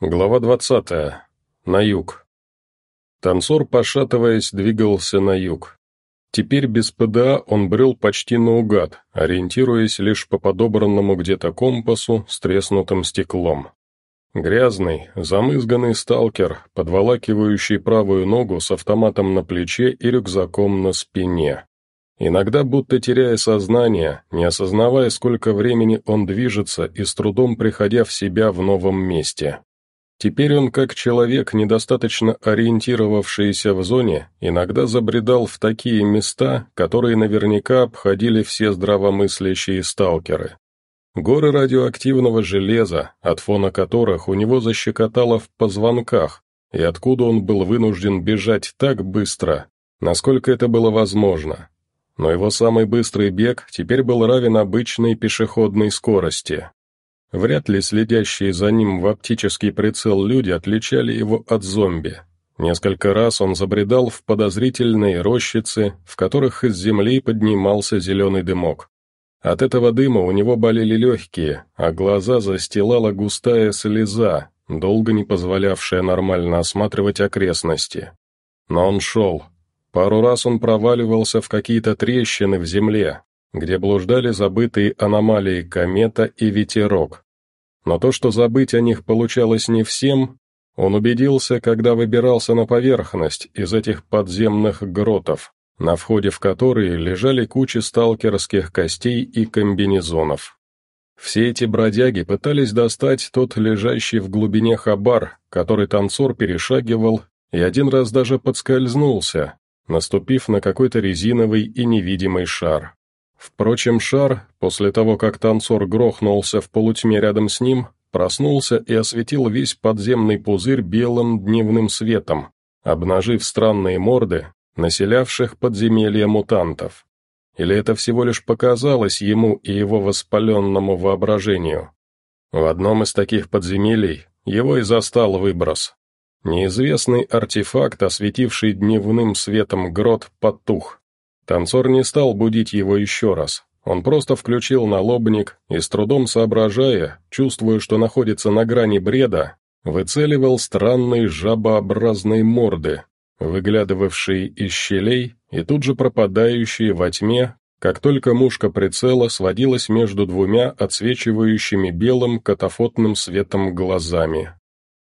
Глава двадцатая. На юг. Танцор, пошатываясь, двигался на юг. Теперь без ПДА он брел почти наугад, ориентируясь лишь по подобранному где-то компасу с треснутым стеклом. Грязный, замызганный сталкер, подволакивающий правую ногу с автоматом на плече и рюкзаком на спине. Иногда будто теряя сознание, не осознавая, сколько времени он движется и с трудом приходя в себя в новом месте. Теперь он, как человек, недостаточно ориентировавшийся в зоне, иногда забредал в такие места, которые наверняка обходили все здравомыслящие сталкеры. Горы радиоактивного железа, от фона которых у него защекотало в позвонках, и откуда он был вынужден бежать так быстро, насколько это было возможно. Но его самый быстрый бег теперь был равен обычной пешеходной скорости. Вряд ли следящие за ним в оптический прицел люди отличали его от зомби. Несколько раз он забредал в подозрительные рощицы, в которых из земли поднимался зеленый дымок. От этого дыма у него болели легкие, а глаза застилала густая слеза, долго не позволявшая нормально осматривать окрестности. Но он шел. Пару раз он проваливался в какие-то трещины в земле, где блуждали забытые аномалии комета и ветерок. Но то, что забыть о них получалось не всем, он убедился, когда выбирался на поверхность из этих подземных гротов, на входе в которые лежали кучи сталкерских костей и комбинезонов. Все эти бродяги пытались достать тот лежащий в глубине хабар, который танцор перешагивал, и один раз даже подскользнулся, наступив на какой-то резиновый и невидимый шар. Впрочем, шар, после того, как танцор грохнулся в полутьме рядом с ним, проснулся и осветил весь подземный пузырь белым дневным светом, обнажив странные морды, населявших подземелья мутантов. Или это всего лишь показалось ему и его воспаленному воображению? В одном из таких подземелий его и застал выброс. Неизвестный артефакт, осветивший дневным светом грот, потух. Танцор не стал будить его еще раз. Он просто включил налобник и, с трудом соображая, чувствуя, что находится на грани бреда, выцеливал странные жабообразные морды, выглядывавшие из щелей и тут же пропадающие во тьме, как только мушка прицела сводилась между двумя отсвечивающими белым катафотным светом глазами.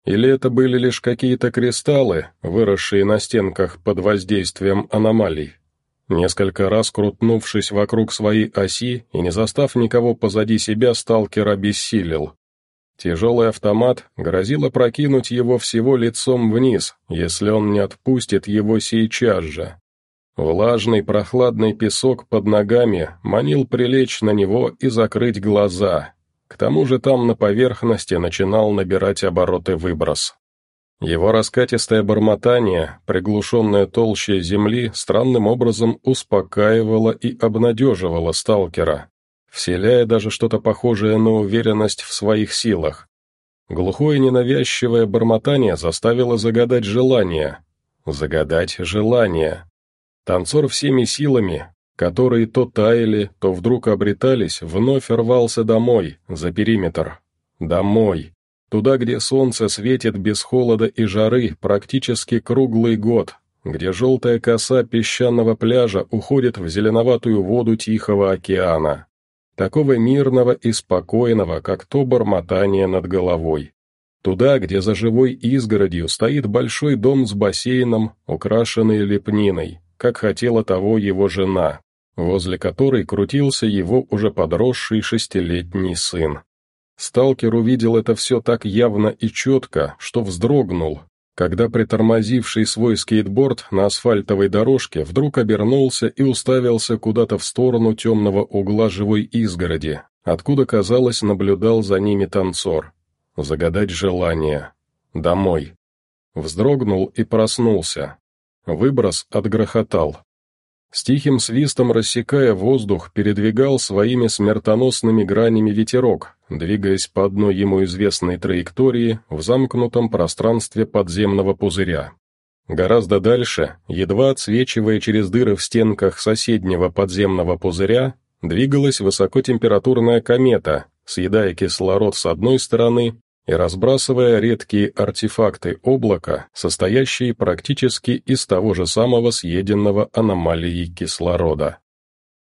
Или это были лишь какие-то кристаллы, выросшие на стенках под воздействием аномалий? Несколько раз крутнувшись вокруг своей оси и не застав никого позади себя, сталкер обессилел. Тяжелый автомат грозил опрокинуть его всего лицом вниз, если он не отпустит его сейчас же. Влажный прохладный песок под ногами манил прилечь на него и закрыть глаза. К тому же там на поверхности начинал набирать обороты выброс. Его раскатистое бормотание, приглушенное толще земли, странным образом успокаивало и обнадеживало сталкера, вселяя даже что-то похожее на уверенность в своих силах. Глухое ненавязчивое бормотание заставило загадать желание. Загадать желание. Танцор всеми силами, которые то таяли, то вдруг обретались, вновь рвался домой, за периметр. Домой. Туда, где солнце светит без холода и жары практически круглый год, где желтая коса песчаного пляжа уходит в зеленоватую воду Тихого океана. Такого мирного и спокойного, как то бормотание над головой. Туда, где за живой изгородью стоит большой дом с бассейном, украшенный лепниной, как хотела того его жена, возле которой крутился его уже подросший шестилетний сын. Сталкер увидел это все так явно и четко, что вздрогнул, когда притормозивший свой скейтборд на асфальтовой дорожке вдруг обернулся и уставился куда-то в сторону темного угла живой изгороди, откуда, казалось, наблюдал за ними танцор. Загадать желание. Домой. Вздрогнул и проснулся. Выброс отгрохотал. С тихим свистом рассекая воздух, передвигал своими смертоносными гранями ветерок, двигаясь по одной ему известной траектории в замкнутом пространстве подземного пузыря. Гораздо дальше, едва отсвечивая через дыры в стенках соседнего подземного пузыря, двигалась высокотемпературная комета, съедая кислород с одной стороны и разбрасывая редкие артефакты облака, состоящие практически из того же самого съеденного аномалии кислорода.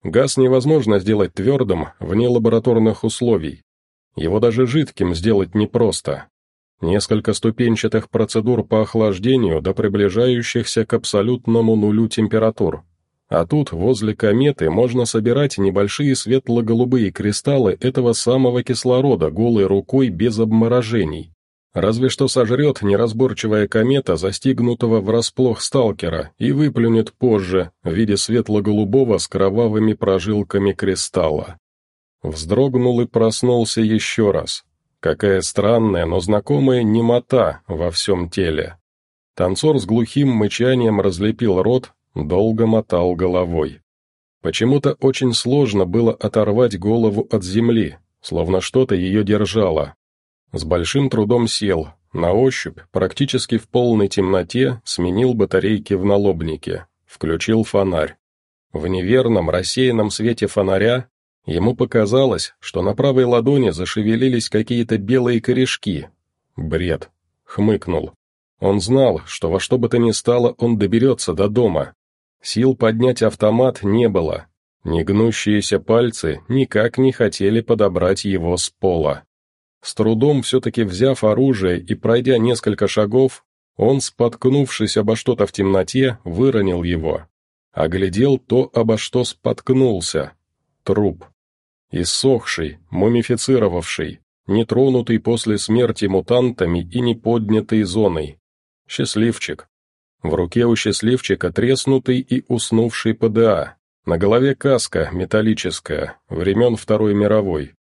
Газ невозможно сделать твердым вне лабораторных условий. Его даже жидким сделать непросто. Несколько ступенчатых процедур по охлаждению до приближающихся к абсолютному нулю температур. А тут, возле кометы, можно собирать небольшие светло-голубые кристаллы этого самого кислорода голой рукой без обморожений. Разве что сожрет неразборчивая комета застигнутого врасплох сталкера и выплюнет позже в виде светло-голубого с кровавыми прожилками кристалла. Вздрогнул и проснулся еще раз. Какая странная, но знакомая немота во всем теле. Танцор с глухим мычанием разлепил рот, долго мотал головой. Почему-то очень сложно было оторвать голову от земли, словно что-то ее держало. С большим трудом сел, на ощупь, практически в полной темноте, сменил батарейки в налобнике, включил фонарь. В неверном, рассеянном свете фонаря ему показалось, что на правой ладони зашевелились какие-то белые корешки. Бред. Хмыкнул. Он знал, что во что бы то ни стало он доберется до дома, Сил поднять автомат не было. Негнущиеся пальцы никак не хотели подобрать его с пола. С трудом все-таки взяв оружие и пройдя несколько шагов, он, споткнувшись обо что-то в темноте, выронил его. Оглядел то, обо что споткнулся. Труп. Иссохший, мумифицировавший, нетронутый после смерти мутантами и не поднятый зоной. Счастливчик, в руке у счастливчика треснутый и уснувший ПДА. На голове каска металлическая, времен Второй мировой.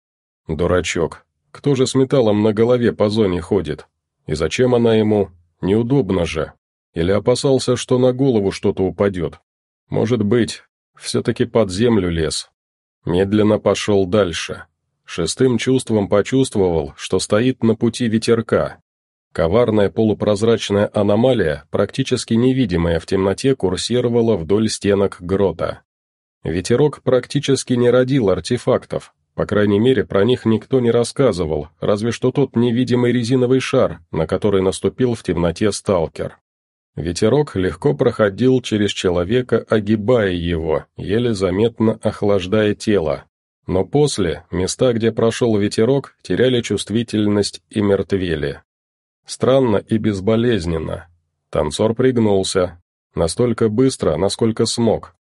Дурачок. Кто же с металлом на голове по зоне ходит? И зачем она ему? Неудобно же. Или опасался, что на голову что-то упадет? Может быть, все-таки под землю лез. Медленно пошел дальше. Шестым чувством почувствовал, что стоит на пути ветерка, Коварная полупрозрачная аномалия, практически невидимая в темноте, курсировала вдоль стенок грота. Ветерок практически не родил артефактов, по крайней мере, про них никто не рассказывал, разве что тот невидимый резиновый шар, на который наступил в темноте сталкер. Ветерок легко проходил через человека, огибая его, еле заметно охлаждая тело. Но после, места, где прошел ветерок, теряли чувствительность и мертвели. Странно и безболезненно. Танцор пригнулся. Настолько быстро, насколько смог.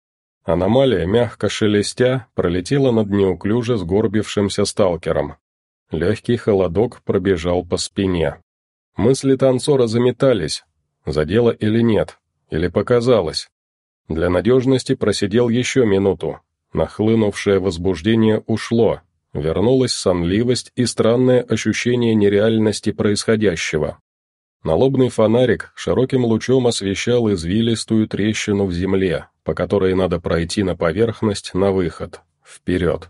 Аномалия, мягко шелестя, пролетела над неуклюже сгорбившимся сталкером. Легкий холодок пробежал по спине. Мысли танцора заметались. Задело или нет? Или показалось? Для надежности просидел еще минуту. Нахлынувшее возбуждение ушло, Вернулась сонливость и странное ощущение нереальности происходящего. Налобный фонарик широким лучом освещал извилистую трещину в земле, по которой надо пройти на поверхность на выход, вперед.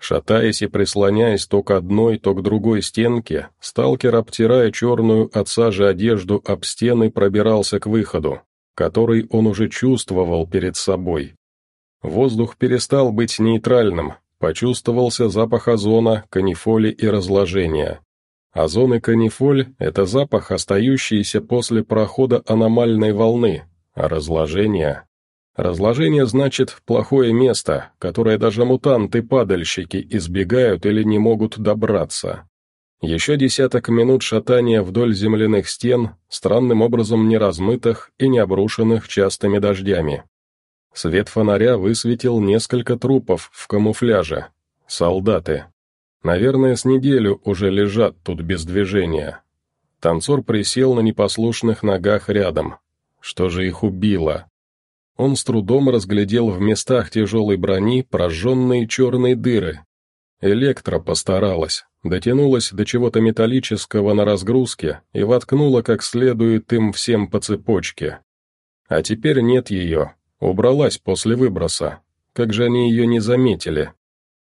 Шатаясь и прислоняясь то к одной, то к другой стенке, сталкер, обтирая черную от сажи одежду об стены, пробирался к выходу, который он уже чувствовал перед собой. Воздух перестал быть нейтральным, Почувствовался запах озона, канифоли и разложения. Озон и канифоль – это запах, остающийся после прохода аномальной волны, а разложение… Разложение значит плохое место, которое даже мутанты-падальщики избегают или не могут добраться. Еще десяток минут шатания вдоль земляных стен, странным образом не размытых и не обрушенных частыми дождями. Свет фонаря высветил несколько трупов в камуфляже. Солдаты. Наверное, с неделю уже лежат тут без движения. Танцор присел на непослушных ногах рядом. Что же их убило? Он с трудом разглядел в местах тяжелой брони прожженные черные дыры. Электро постаралась, дотянулась до чего-то металлического на разгрузке и воткнула как следует им всем по цепочке. А теперь нет ее, Убралась после выброса. Как же они ее не заметили?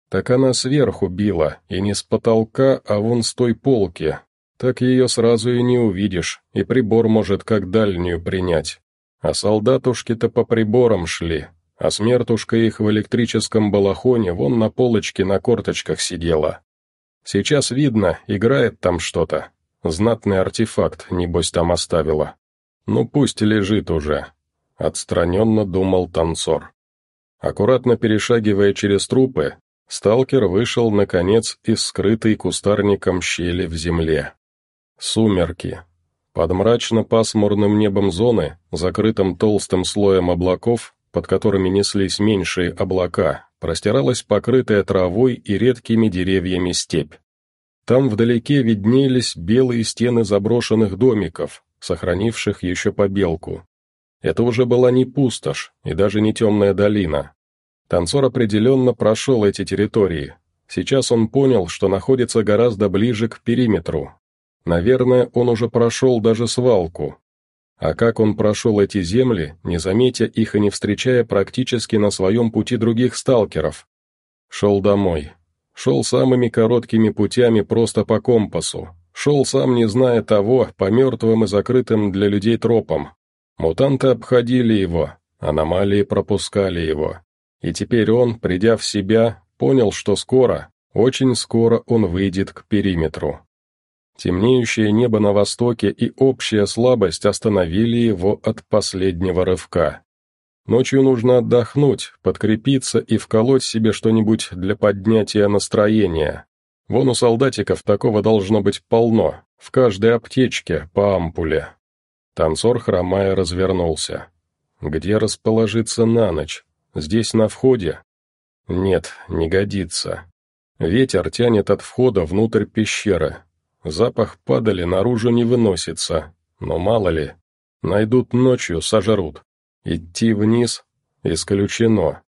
Так она сверху била, и не с потолка, а вон с той полки. Так ее сразу и не увидишь, и прибор может как дальнюю принять. А солдатушки-то по приборам шли, а смертушка их в электрическом балахоне вон на полочке на корточках сидела. Сейчас видно, играет там что-то. Знатный артефакт, небось, там оставила. Ну пусть лежит уже. Отстраненно думал танцор. Аккуратно перешагивая через трупы, сталкер вышел, наконец, из скрытой кустарником щели в земле. Сумерки. Под мрачно-пасмурным небом зоны, закрытым толстым слоем облаков, под которыми неслись меньшие облака, простиралась покрытая травой и редкими деревьями степь. Там вдалеке виднелись белые стены заброшенных домиков, сохранивших еще побелку. Это уже была не пустошь и даже не темная долина. Танцор определенно прошел эти территории. Сейчас он понял, что находится гораздо ближе к периметру. Наверное, он уже прошел даже свалку, а как он прошел эти земли, не заметя их и не встречая практически на своем пути других сталкеров? Шел домой. Шел самыми короткими путями просто по компасу. Шел сам не зная того, по мертвым и закрытым для людей тропам. Мутанты обходили его, аномалии пропускали его. И теперь он, придя в себя, понял, что скоро, очень скоро он выйдет к периметру. Темнеющее небо на востоке и общая слабость остановили его от последнего рывка. Ночью нужно отдохнуть, подкрепиться и вколоть себе что-нибудь для поднятия настроения. Вон у солдатиков такого должно быть полно, в каждой аптечке по ампуле. Танцор, хромая, развернулся. Где расположиться на ночь? Здесь на входе? Нет, не годится. Ветер тянет от входа внутрь пещеры, Запах падали наружу не выносится, но мало ли. Найдут ночью, сожрут. Идти вниз исключено.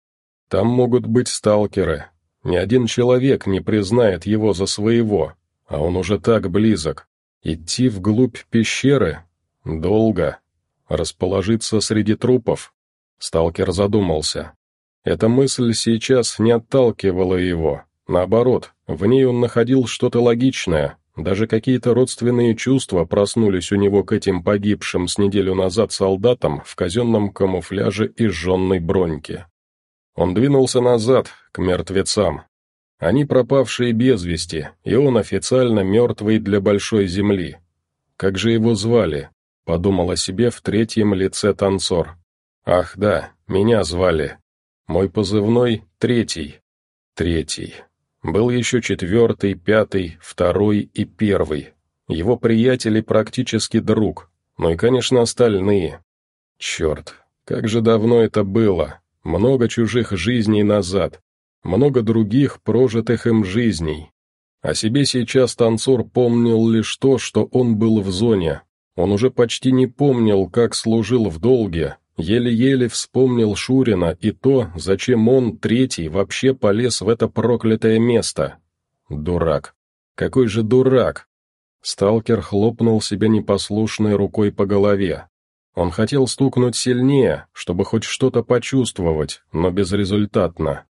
Там могут быть сталкеры. Ни один человек не признает его за своего, а он уже так близок. Идти вглубь пещеры? Долго. Расположиться среди трупов? Сталкер задумался. Эта мысль сейчас не отталкивала его. Наоборот, в ней он находил что-то логичное, даже какие-то родственные чувства проснулись у него к этим погибшим с неделю назад солдатам в казенном камуфляже и жженной броньке. Он двинулся назад, к мертвецам. Они пропавшие без вести, и он официально мертвый для большой земли. Как же его звали? Подумал о себе в третьем лице танцор. Ах да, меня звали. Мой позывной — Третий. Третий. Был еще четвертый, пятый, второй и первый. Его приятели практически друг, ну и, конечно, остальные. Черт, как же давно это было, много чужих жизней назад, много других прожитых им жизней. О себе сейчас танцор помнил лишь то, что он был в зоне. Он уже почти не помнил, как служил в долге, Еле-еле вспомнил Шурина и то, зачем он, третий, вообще полез в это проклятое место. Дурак. Какой же дурак! Сталкер хлопнул себя непослушной рукой по голове. Он хотел стукнуть сильнее, чтобы хоть что-то почувствовать, но безрезультатно.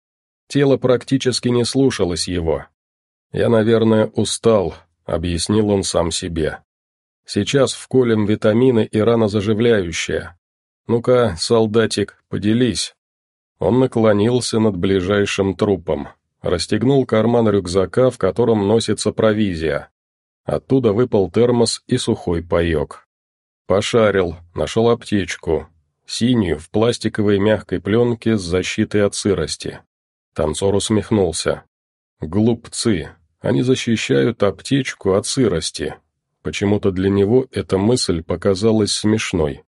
Тело практически не слушалось его. «Я, наверное, устал», — объяснил он сам себе. «Сейчас вколем витамины и ранозаживляющее, «Ну-ка, солдатик, поделись». Он наклонился над ближайшим трупом, расстегнул карман рюкзака, в котором носится провизия. Оттуда выпал термос и сухой паек. Пошарил, нашел аптечку, синюю, в пластиковой мягкой пленке с защитой от сырости. Танцор усмехнулся. «Глупцы, они защищают аптечку от сырости». Почему-то для него эта мысль показалась смешной.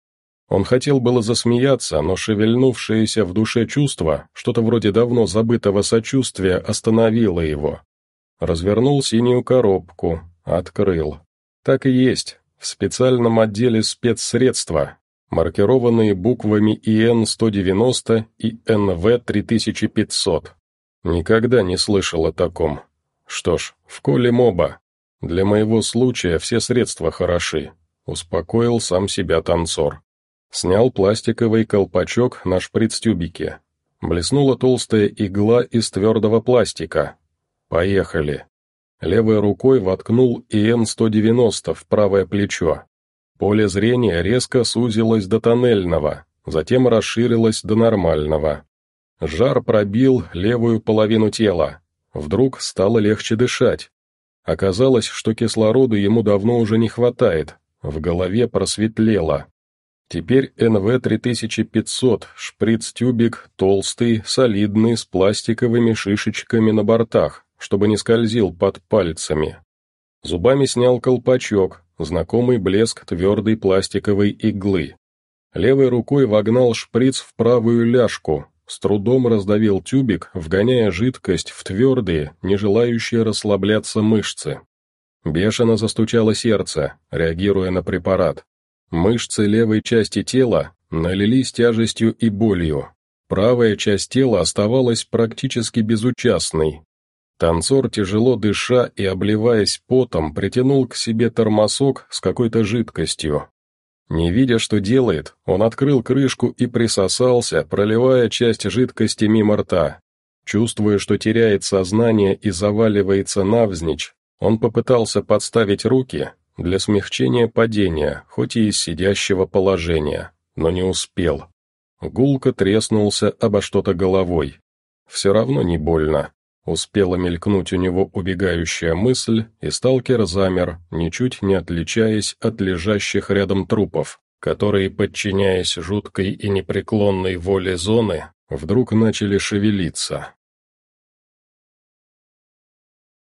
Он хотел было засмеяться, но шевельнувшееся в душе чувство, что-то вроде давно забытого сочувствия, остановило его. Развернул синюю коробку, открыл. Так и есть, в специальном отделе спецсредства, маркированные буквами ИН-190 и НВ-3500. Никогда не слышал о таком. Что ж, в коле моба. Для моего случая все средства хороши, успокоил сам себя танцор. Снял пластиковый колпачок на шприц-тюбике. Блеснула толстая игла из твердого пластика. Поехали. Левой рукой воткнул ИН-190 в правое плечо. Поле зрения резко сузилось до тоннельного, затем расширилось до нормального. Жар пробил левую половину тела. Вдруг стало легче дышать. Оказалось, что кислорода ему давно уже не хватает, в голове просветлело. Теперь НВ-3500, шприц-тюбик, толстый, солидный, с пластиковыми шишечками на бортах, чтобы не скользил под пальцами. Зубами снял колпачок, знакомый блеск твердой пластиковой иглы. Левой рукой вогнал шприц в правую ляжку, с трудом раздавил тюбик, вгоняя жидкость в твердые, не желающие расслабляться мышцы. Бешено застучало сердце, реагируя на препарат. Мышцы левой части тела налились тяжестью и болью. Правая часть тела оставалась практически безучастной. Танцор, тяжело дыша и обливаясь потом, притянул к себе тормосок с какой-то жидкостью. Не видя, что делает, он открыл крышку и присосался, проливая часть жидкости мимо рта. Чувствуя, что теряет сознание и заваливается навзничь, он попытался подставить руки, для смягчения падения, хоть и из сидящего положения, но не успел. Гулко треснулся обо что-то головой. Все равно не больно. Успела мелькнуть у него убегающая мысль, и сталкер замер, ничуть не отличаясь от лежащих рядом трупов, которые, подчиняясь жуткой и непреклонной воле зоны, вдруг начали шевелиться.